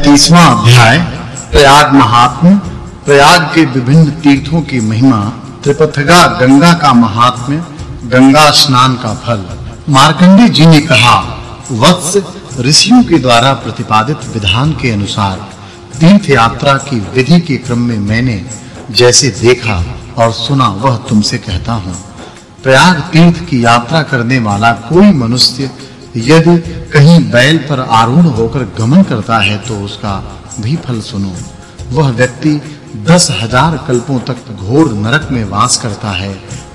35वां अध्याय। प्रयाग महात्म, प्रयाग के विभिन्न तीर्थों की महिमा, त्रिपथगा गंगा का महात्म्य, गंगा स्नान का फल। मार्कंडी जी ने कहा, वत्स ऋषियों के द्वारा प्रतिपादित विधान के अनुसार तीर्थ यात्रा की विधि के क्रम में मैंने जैसे देखा और सुना, वह तुमसे कहता हूँ, प्रयाग तीर्थ की यात्रा करने वाला कोई मनुष्य यदि कहीं बैल पर आरूढ़ होकर गमन करता है तो उसका भी फल सुनो। वह व्यक्ति दस हज़ार कल्पों तक घोर नरक में वास करता है,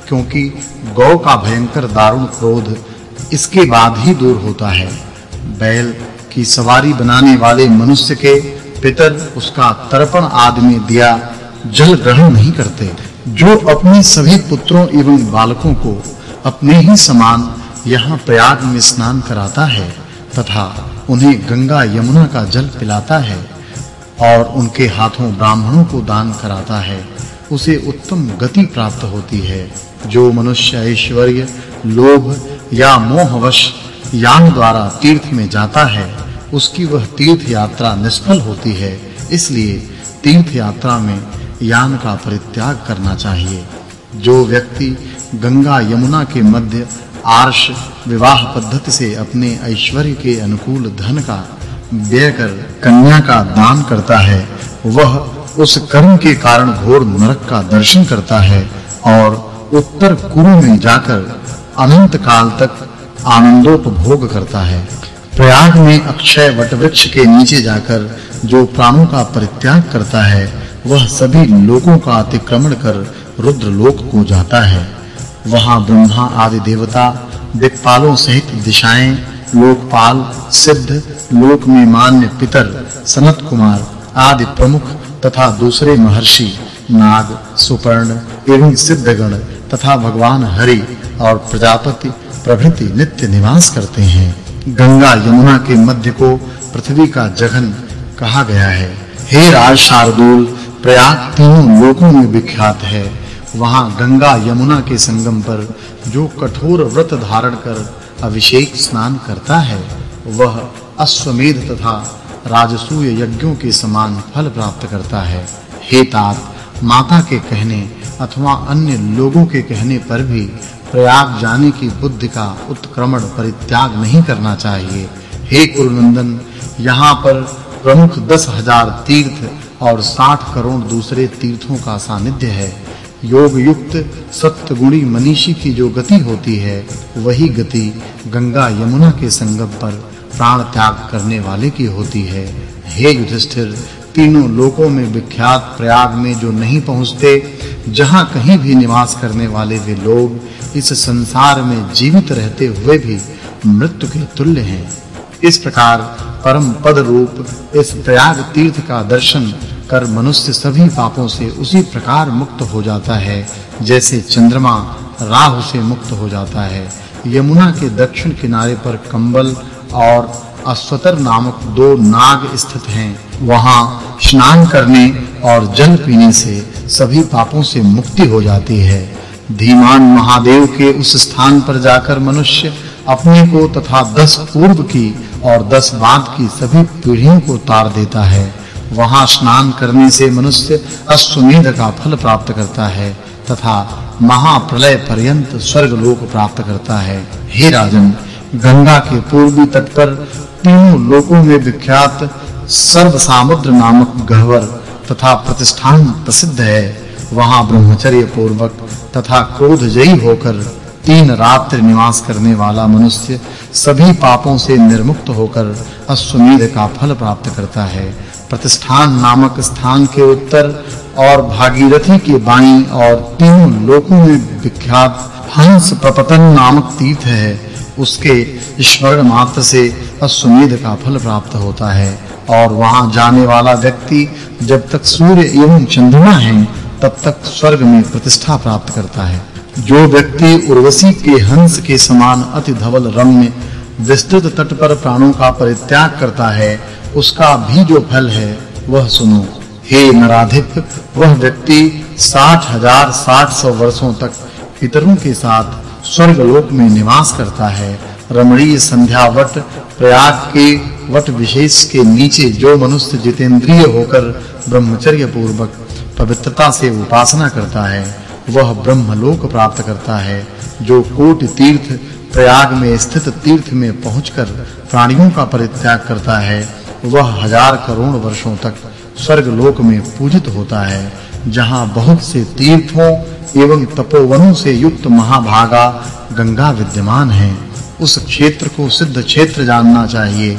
क्योंकि गौ का भयंकर दारुण क्रोध इसके बाद ही दूर होता है। बैल की सवारी बनाने वाले मनुष्य के पितर उसका तर्पण आदि में दिया जल ग्रहण नहीं करते। जो अपने सभी पुत्रों एवं बालकों को अपने ही समान यहाँ प्रयाग में स्नान कराता है तथा उन्हें गंगा यमुना का जल पिलाता है और उनके हाथों ब्राह्मणों को दान कराता है, उसे उत्तम गति प्राप्त होती है। जो मनुष्य ऐश्वर्य, लोभ या मोहवश यान द्वारा तीर्थ में जाता है, उसकी वह तीर्थ यात्रा निष्फल होती है। इसलिए तीर्थ यात्रा में यान का परित्याग करना चाहिए। जो व्यक्ति गंगा यमुना के मध्य आर्ष विवाह पद्धति से अपने ऐश्वर्य के अनुकूल धन का व्यय कर कन्या का दान करता है। वह उस कर्म के कारण घोर नरक का दर्शन करता है और उत्तर कुरु में जाकर अनंत काल तक आनंदोपभोग करता है। प्रयाग में अक्षय वटवृक्ष के नीचे जाकर जो प्राणों का परित्याग करता है, वह सभी लोगों का अतिक्रमण कर रुद्र लोक को जाता है। वहाँ ब्रह्मा आदि देवता, दिक्पालों सहित दिशाएँ, लोकपाल, सिद्ध लोक में मान्य पितर, सनत कुमार आदि प्रमुख तथा दूसरे महर्षि, नाग, सुपर्ण एवं सिद्धगण तथा भगवान हरि और प्रजापति प्रभृति नित्य निवास करते हैं। गंगा यमुना के मध्य को पृथ्वी का जघन कहा गया है। हे राज शार्दूल प्रयाग तीनों लोकों में विख्यात है। वहाँ गंगा यमुना के संगम पर जो कठोर व्रत धारण कर अभिषेक स्नान करता है, वह अश्वमेध तथा राजसूय यज्ञों के समान फल प्राप्त करता है। हे तात, माता के कहने अथवा अन्य लोगों के कहने पर भी प्रयाग जाने की बुद्धि का उत्क्रमण परित्याग नहीं करना चाहिए। हे कुरुनंदन यहाँ पर प्रमुख दस हज़ार तीर्थ और साठ करोड़ दूसरे तीर्थों का सानिध्य है। योग युक्त सत्य गुणी मनीषी की जो गति होती है, वही गति गंगा यमुना के संगम पर प्राण त्याग करने वाले की होती है। हे युधिष्ठिर, तीनों लोकों में विख्यात प्रयाग में जो नहीं पहुँचते, जहाँ कहीं भी निवास करने वाले वे लोग इस संसार में जीवित रहते हुए भी मृत्यु के तुल्य हैं। इस प्रकार परम पद रूप इस प्रयाग तीर्थ का दर्शन कर मनुष्य सभी पापों से उसी प्रकार मुक्त हो जाता है, जैसे चंद्रमा राहु से मुक्त हो जाता है। यमुना के दक्षिण किनारे पर कंबल और अश्वतर नामक दो नाग स्थित हैं। वहाँ स्नान करने और जल पीने से सभी पापों से मुक्ति हो जाती है। धीमान महादेव के उस स्थान पर जाकर मनुष्य अपने को तथा दस पूर्व की और दस बाद की सभी पीढ़ियों को तार देता है। वहाँ स्नान करने से मनुष्य अश्वमेध का फल प्राप्त करता है तथा महाप्रलय पर्यंत स्वर्ग लोक प्राप्त करता है। हे राजन, गंगा के पूर्वी तट पर तीनों लोकों में विख्यात सर्व समुद्र नामक गहवर तथा प्रतिष्ठान प्रसिद्ध है। वहाँ ब्रह्मचर्य पूर्वक तथा क्रोध जयी होकर तीन रात्रि निवास करने वाला मनुष्य सभी पापों से निर्मुक्त होकर अश्वमेध का फल प्राप्त करता है। प्रतिष्ठान नामक स्थान के उत्तर और भागीरथी के बाईं और तीनों लोकों में विख्यात हंस प्रपतन नामक तीर्थ है। उसके स्मरण मात्र से अश्वमेध का फल प्राप्त होता है और वहाँ जाने वाला व्यक्ति जब तक सूर्य एवं चंद्रमा हैं, तब तक स्वर्ग में प्रतिष्ठा प्राप्त करता है। जो व्यक्ति उर्वशी के हंस के समान अति धवल रम्य विस्तृत तट पर प्राणों का परित्याग करता है उसका भी जो फल है, वह सुनो। हे नराधिप, वह व्यक्ति साठ हज़ार साठ सौ वर्षों तक पितरों के साथ स्वर्ग लोक में निवास करता है। रमणीय संध्यावट प्रयाग के वट विशेष के नीचे जो मनुष्य जितेंद्रिय होकर ब्रह्मचर्य पूर्वक पवित्रता से उपासना करता है, वह ब्रह्मलोक प्राप्त करता है। जो कोट तीर्थ प्रयाग में स्थित तीर्थ में पहुंचकर प्राणियों का परित्याग करता है वह हज़ार करोड़ वर्षों तक स्वर्ग लोक में पूजित होता है, जहाँ बहुत से तीर्थों एवं तपोवनों से युक्त महाभागा गंगा विद्यमान है। उस क्षेत्र को सिद्ध क्षेत्र जानना चाहिए।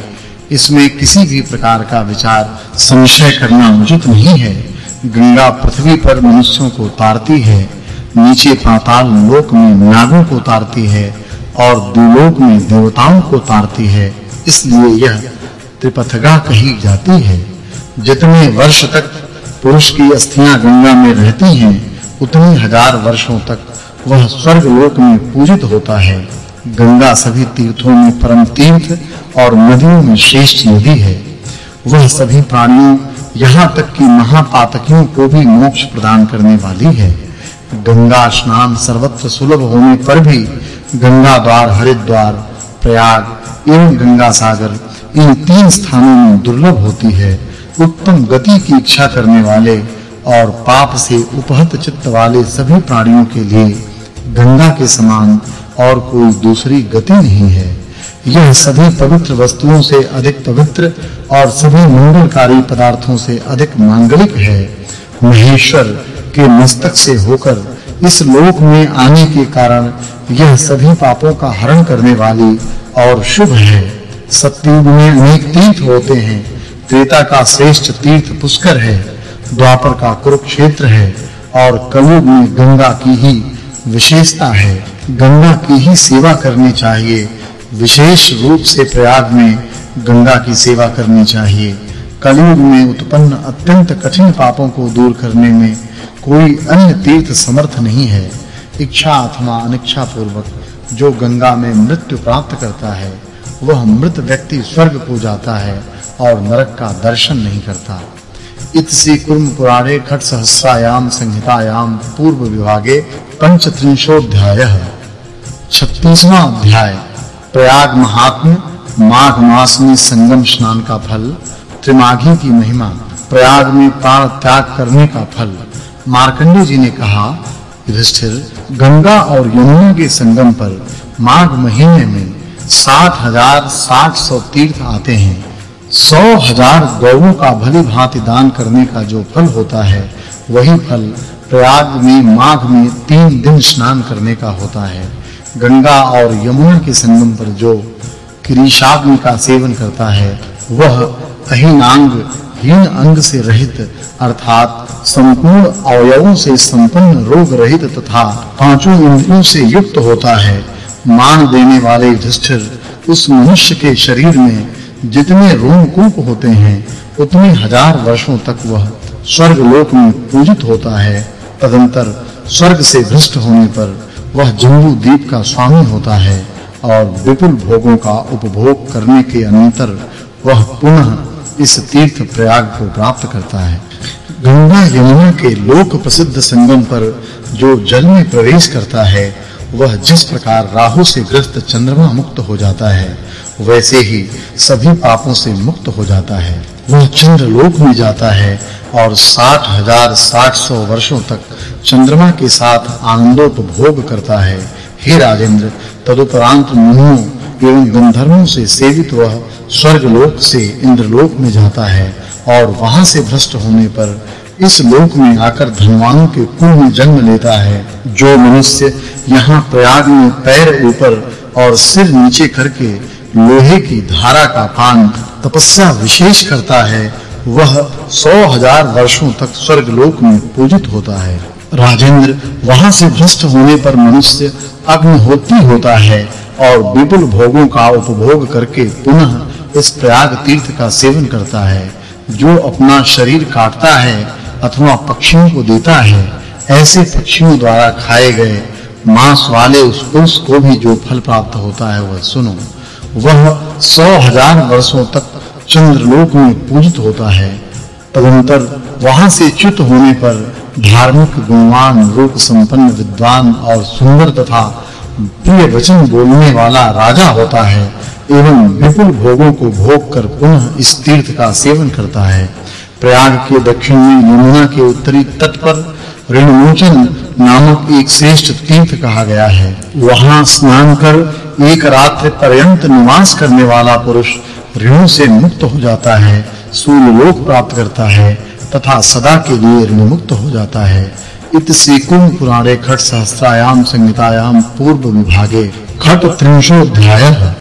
इसमें किसी भी प्रकार का विचार संशय करना उचित नहीं है। गंगा पृथ्वी पर मनुष्यों को तारती है, नीचे पाताल लोक में नागों को तारती है और दुलोक में देवताओं को तारती है। इसलिए यह त्रिपथगा कही जाती है। जितने वर्ष तक पुरुष की अस्थियाँ गंगा में रहती हैं, उतने हज़ार वर्षों तक वह स्वर्ग लोक में पूजित होता है। गंगा सभी तीर्थों में परम तीर्थ और नदियों में श्रेष्ठ नदी है। वह सभी प्राणियों यहाँ तक कि महापातकियों को भी मोक्ष प्रदान करने वाली है। गंगा स्नान सर्वत्र सुलभ होने पर भी गंगा द्वार, हरिद्वार, प्रयाग एवं गंगा सागर, इन तीन स्थानों में दुर्लभ होती है, उत्तम गति की इच्छा करने वाले और पाप से उपहत चित्त वाले सभी प्राणियों के लिए गंगा के समान और कोई दूसरी गति नहीं है। यह सभी पवित्र वस्तुओं से अधिक पवित्र और सभी मंगलकारी पदार्थों से अधिक मांगलिक है। महेश्वर के मस्तक से होकर इस लोक में आने के कारण यह सभी पापों का हरण करने वाली और शुभ है। सतयुग में अनेक तीर्थ होते हैं। त्रेता का श्रेष्ठ तीर्थ पुष्कर है। द्वापर का कुरुक्षेत्र है। और कलयुग में गंगा की ही विशेषता है। गंगा की ही सेवा करनी चाहिए। विशेष रूप से प्रयाग में गंगा की सेवा करनी चाहिए। कलयुग में उत्पन्न अत्यंत कठिन पापों को दूर करने में कोई अन्य तीर्थ समर्थ नहीं है। इच्छा अथवा अनिच्छा पूर्वक जो गंगा में मृत्यु प्राप्त करता है, वह मृत व्यक्ति स्वर्ग को जाता है और नरक का दर्शन नहीं करता। इतसी कुर्म पुराणे खट सहस्रायाम संहितायाम पूर्व विभागे पंचत्रिंशोध्यायः 36वां अध्याय, प्रयाग महात्म माघ मास में संगम स्नान का फल, त्रिमाघी की महिमा, प्रयाग में प्राण त्याग करने का फल। मार्कंडे जी ने कहा, युधिष्ठिर गंगा और यमुना के संगम पर माघ महीने में साठ हज़ार साठ सौ तीर्थ आते हैं। सौ हज़ार गौओं का भली भांति दान करने का जो फल होता है, वही फल प्रयाग में माघ में तीन दिन स्नान करने का होता है। गंगा और यमुना के संगम पर जो किरीशाग्नि का सेवन करता है, वह अहीनांग हीन अंग से रहित, अर्थात संपूर्ण अवयवों से संपन्न रोग रहित तथा पाँचों इंद्रियों से युक्त होता है। मान देने वाले युधिष्ठिर, उस मनुष्य के शरीर में जितने रोमकूप होते हैं, उतने हज़ार वर्षों तक वह स्वर्ग लोक में पूजित होता है। तदंतर स्वर्ग से भ्रष्ट होने पर वह जम्बू द्वीप का स्वामी होता है और विपुल भोगों का उपभोग करने के अनंतर वह पुनः इस तीर्थ प्रयाग को प्राप्त करता है। गंगा यमुना के लोक प्रसिद्ध संगम पर जो जल में प्रवेश करता है, वह जिस प्रकार राहु से ग्रस्त चंद्रमा मुक्त हो जाता है, वैसे ही सभी पापों से मुक्त हो जाता है। वह चंद्र लोक में जाता है और साठ हज़ार साठ सौ वर्षों तक चंद्रमा के साथ आनंदोपभोग करता है। हे राजेंद्र, तदुपरांत मुनियों एवं गंधर्वों से सेवित वह स्वर्ग लोक से इंद्रलोक में जाता है और वहाँ से भ्रष्ट होने पर इस लोक में आकर धनवानों के कुल में जन्म लेता है। जो मनुष्य यहाँ प्रयाग में पैर ऊपर और सिर नीचे करके लोहे की धारा का पान तपस्या विशेष करता है, वह सौ हज़ार वर्षों तक स्वर्ग लोक में पूजित होता है। राजेंद्र वहाँ से भ्रष्ट होने पर मनुष्य अग्निहोत्री होता है और विपुल भोगों का उपभोग करके पुनः इस प्रयाग तीर्थ का सेवन करता है। जो अपना शरीर काटता है अथवा पक्षियों को देता है, ऐसे पक्षियों द्वारा खाए गए मांस वाले उस पुरुष को भी जो फल प्राप्त होता है वह सुनो। वह सौ हज़ार वर्षों तक चंद्रलोक में पूजित होता है। तदंतर वहाँ से च्युत होने पर धार्मिक गुणवान रूप संपन्न विद्वान और सुंदर तथा प्रिय वचन बोलने वाला राजा होता है एवं विपुल भोगों को भोग कर पुनः इस तीर्थ का सेवन करता है। प्रयाग के दक्षिण में यमुना के उत्तरी तट पर ऋणमोचन नामक एक श्रेष्ठ तीर्थ कहा गया है। वहाँ स्नान कर एक रात्रि पर्यंत निवास करने वाला पुरुष ऋणों से मुक्त हो जाता है सूर्य लोक प्राप्त करता है तथा सदा के लिए ऋण मुक्त हो जाता है। इत पुराणे खट सहस्त्रायाम संहितायाम पूर्व विभागे खट त्रिंशोऽध्यायः।